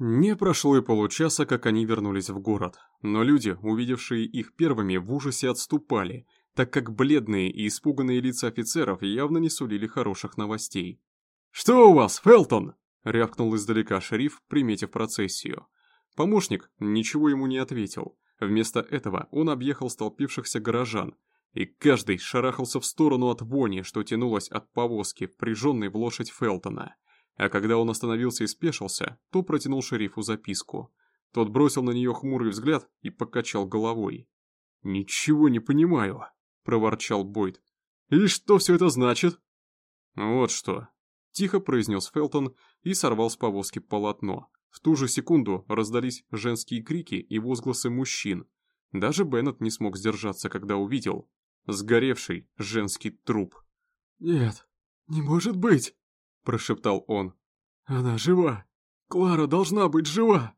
Не прошло и получаса, как они вернулись в город, но люди, увидевшие их первыми, в ужасе отступали, так как бледные и испуганные лица офицеров явно не сулили хороших новостей. «Что у вас, Фелтон?» — рявкнул издалека шериф, приметив процессию. Помощник ничего ему не ответил. Вместо этого он объехал столпившихся горожан, и каждый шарахался в сторону от вони, что тянулось от повозки, впряженной в лошадь Фелтона. А когда он остановился и спешился, то протянул шерифу записку. Тот бросил на нее хмурый взгляд и покачал головой. «Ничего не понимаю», — проворчал Бойд. «И что все это значит?» «Вот что», — тихо произнес Фелтон и сорвал с повозки полотно. В ту же секунду раздались женские крики и возгласы мужчин. Даже Беннет не смог сдержаться, когда увидел сгоревший женский труп. «Нет, не может быть!» Прошептал он. «Она жива! Клара должна быть жива!»